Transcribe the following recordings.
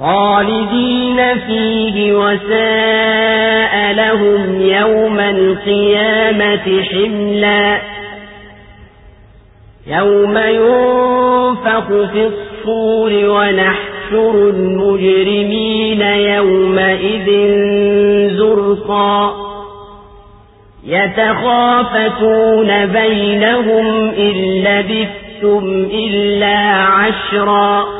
خالدين فيه وساء لهم يوم القيامة حملا. يوم ينفخ في الصور ونحشر المجرمين يومئذ زرقا. يتخافتون بينهم إن لبثتم إلا عشرا.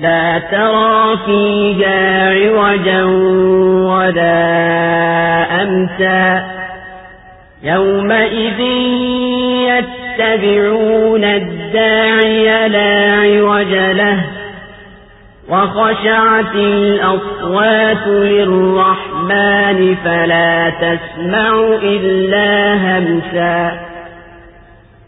لا ترى فيها عوجا ولا أمسا يومئذ يتبعون الداعي لا عوج له وخشعت الأصوات للرحمن فلا تسمع إلا همسا